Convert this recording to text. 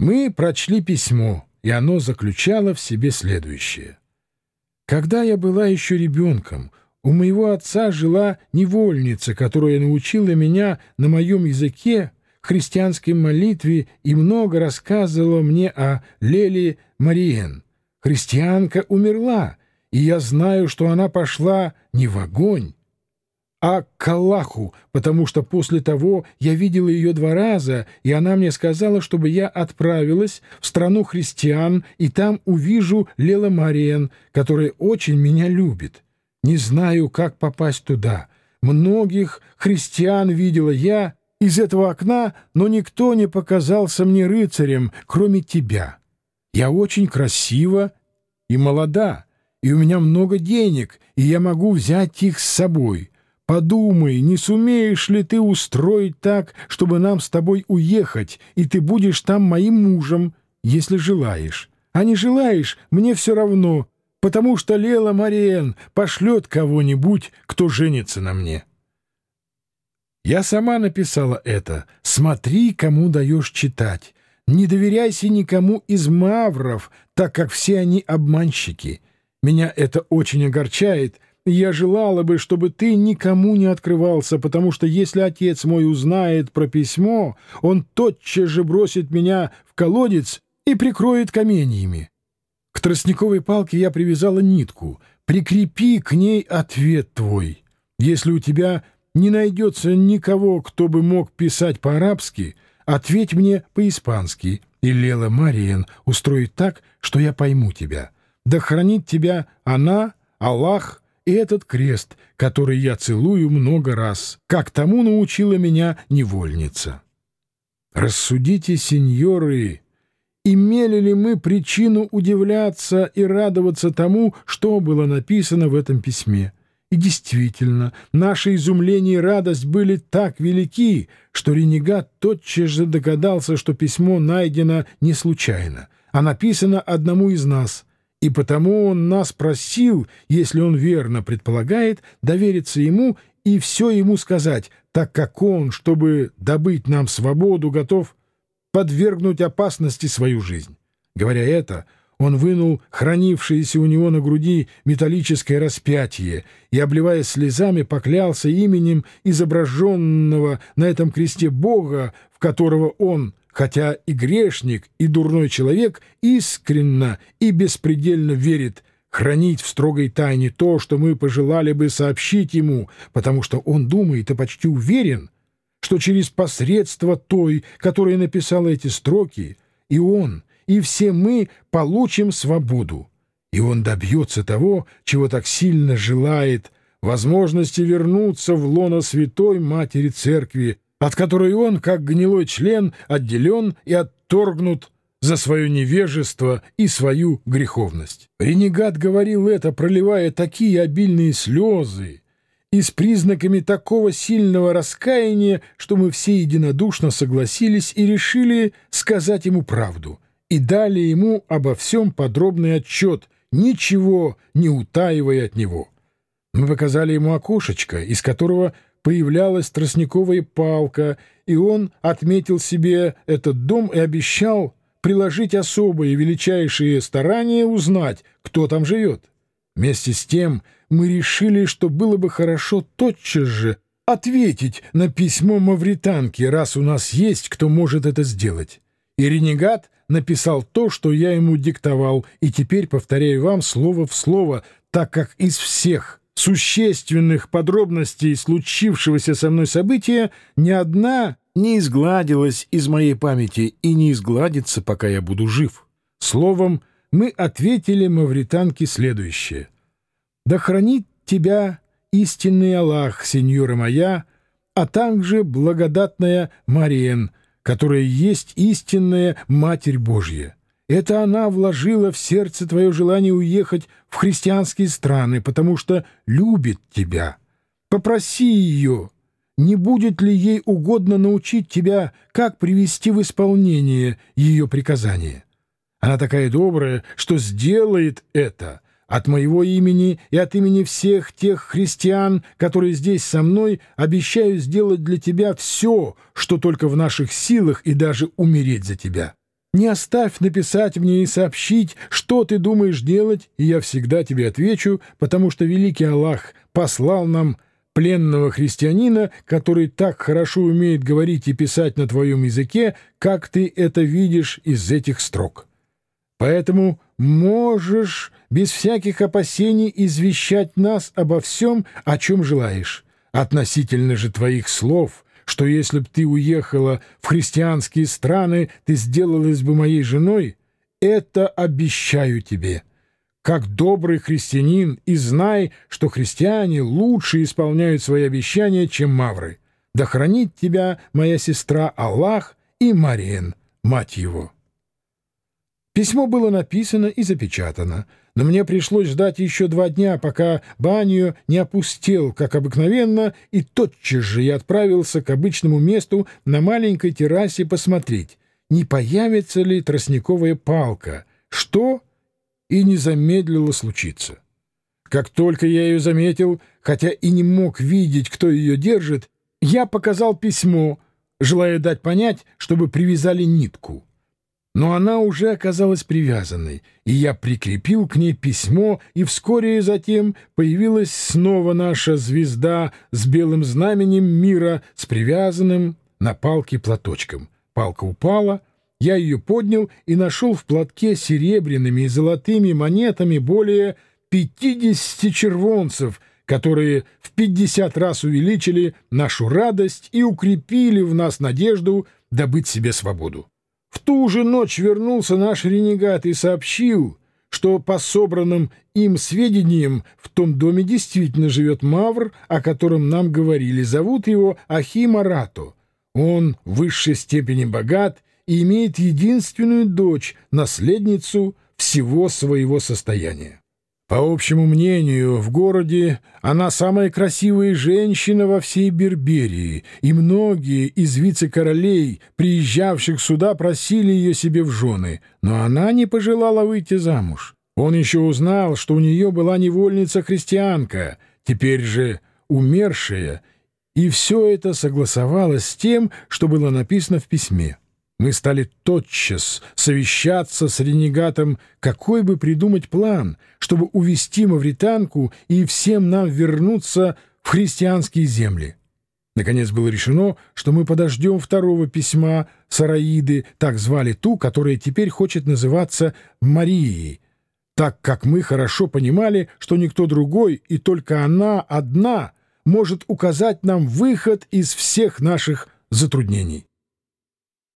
Мы прочли письмо, и оно заключало в себе следующее. Когда я была еще ребенком, у моего отца жила невольница, которая научила меня на моем языке христианской молитве и много рассказывала мне о Леле Мариен. Христианка умерла, и я знаю, что она пошла не в огонь, а к Аллаху, потому что после того я видела ее два раза, и она мне сказала, чтобы я отправилась в страну христиан, и там увижу Лела Мариен, которая очень меня любит. Не знаю, как попасть туда. Многих христиан видела я из этого окна, но никто не показался мне рыцарем, кроме тебя. Я очень красива и молода, и у меня много денег, и я могу взять их с собой». Подумай, не сумеешь ли ты устроить так, чтобы нам с тобой уехать, и ты будешь там моим мужем, если желаешь. А не желаешь, мне все равно, потому что Лела Мариен пошлет кого-нибудь, кто женится на мне. Я сама написала это. Смотри, кому даешь читать. Не доверяйся никому из мавров, так как все они обманщики. Меня это очень огорчает — я желала бы, чтобы ты никому не открывался, потому что если отец мой узнает про письмо, он тотчас же бросит меня в колодец и прикроет каменьями. К тростниковой палке я привязала нитку. Прикрепи к ней ответ твой. Если у тебя не найдется никого, кто бы мог писать по-арабски, ответь мне по-испански, и Лела Мариен устроит так, что я пойму тебя. Да хранит тебя она, Аллах, и этот крест, который я целую много раз, как тому научила меня невольница. Рассудите, сеньоры, имели ли мы причину удивляться и радоваться тому, что было написано в этом письме? И действительно, наше изумление и радость были так велики, что ренегат тотчас же догадался, что письмо найдено не случайно, а написано одному из нас — и потому он нас просил, если он верно предполагает, довериться ему и все ему сказать, так как он, чтобы добыть нам свободу, готов подвергнуть опасности свою жизнь. Говоря это, он вынул хранившееся у него на груди металлическое распятие и, обливаясь слезами, поклялся именем изображенного на этом кресте Бога, в которого он хотя и грешник, и дурной человек искренно и беспредельно верит хранить в строгой тайне то, что мы пожелали бы сообщить ему, потому что он думает и почти уверен, что через посредство той, которая написала эти строки, и он, и все мы получим свободу. И он добьется того, чего так сильно желает, возможности вернуться в лоно Святой Матери Церкви, от которой он, как гнилой член, отделен и отторгнут за свое невежество и свою греховность. Ренегат говорил это, проливая такие обильные слезы и с признаками такого сильного раскаяния, что мы все единодушно согласились и решили сказать ему правду, и дали ему обо всем подробный отчет, ничего не утаивая от него. Мы показали ему окошечко, из которого появлялась тростниковая палка, и он отметил себе этот дом и обещал приложить особые величайшие старания узнать, кто там живет. Вместе с тем мы решили, что было бы хорошо тотчас же ответить на письмо мавританки, раз у нас есть кто может это сделать. И ренегат написал то, что я ему диктовал, и теперь повторяю вам слово в слово, так как из всех существенных подробностей случившегося со мной события ни одна не изгладилась из моей памяти и не изгладится, пока я буду жив. Словом, мы ответили мавританке следующее. «Да хранит тебя истинный Аллах, сеньора моя, а также благодатная Мариен, которая есть истинная Матерь Божья». Это она вложила в сердце твое желание уехать в христианские страны, потому что любит тебя. Попроси ее, не будет ли ей угодно научить тебя, как привести в исполнение ее приказания. Она такая добрая, что сделает это от моего имени и от имени всех тех христиан, которые здесь со мной, обещаю сделать для тебя все, что только в наших силах, и даже умереть за тебя». Не оставь написать мне и сообщить, что ты думаешь делать, и я всегда тебе отвечу, потому что великий Аллах послал нам пленного христианина, который так хорошо умеет говорить и писать на твоем языке, как ты это видишь из этих строк. Поэтому можешь без всяких опасений извещать нас обо всем, о чем желаешь. Относительно же твоих слов, что если б ты уехала в христианские страны, ты сделалась бы моей женой, это обещаю тебе» как добрый христианин, и знай, что христиане лучше исполняют свои обещания, чем мавры. Да хранит тебя моя сестра Аллах и Мариен, мать его». Письмо было написано и запечатано, но мне пришлось ждать еще два дня, пока баню не опустел, как обыкновенно, и тотчас же я отправился к обычному месту на маленькой террасе посмотреть, не появится ли тростниковая палка, что и не замедлило случиться. Как только я ее заметил, хотя и не мог видеть, кто ее держит, я показал письмо, желая дать понять, чтобы привязали нитку. Но она уже оказалась привязанной, и я прикрепил к ней письмо, и вскоре затем появилась снова наша звезда с белым знаменем мира с привязанным на палке платочком. Палка упала — я ее поднял и нашел в платке серебряными и золотыми монетами более 50 червонцев, которые в 50 раз увеличили нашу радость и укрепили в нас надежду добыть себе свободу. В ту же ночь вернулся наш ренегат и сообщил, что по собранным им сведениям в том доме действительно живет Мавр, о котором нам говорили. Зовут его Ахимарато. Он в высшей степени богат и имеет единственную дочь, наследницу всего своего состояния. По общему мнению, в городе она самая красивая женщина во всей Берберии, и многие из вице-королей, приезжавших сюда, просили ее себе в жены, но она не пожелала выйти замуж. Он еще узнал, что у нее была невольница-христианка, теперь же умершая, и все это согласовалось с тем, что было написано в письме. Мы стали тотчас совещаться с ренегатом, какой бы придумать план, чтобы увести мавританку и всем нам вернуться в христианские земли. Наконец было решено, что мы подождем второго письма Сараиды, так звали ту, которая теперь хочет называться Марией, так как мы хорошо понимали, что никто другой и только она одна может указать нам выход из всех наших затруднений.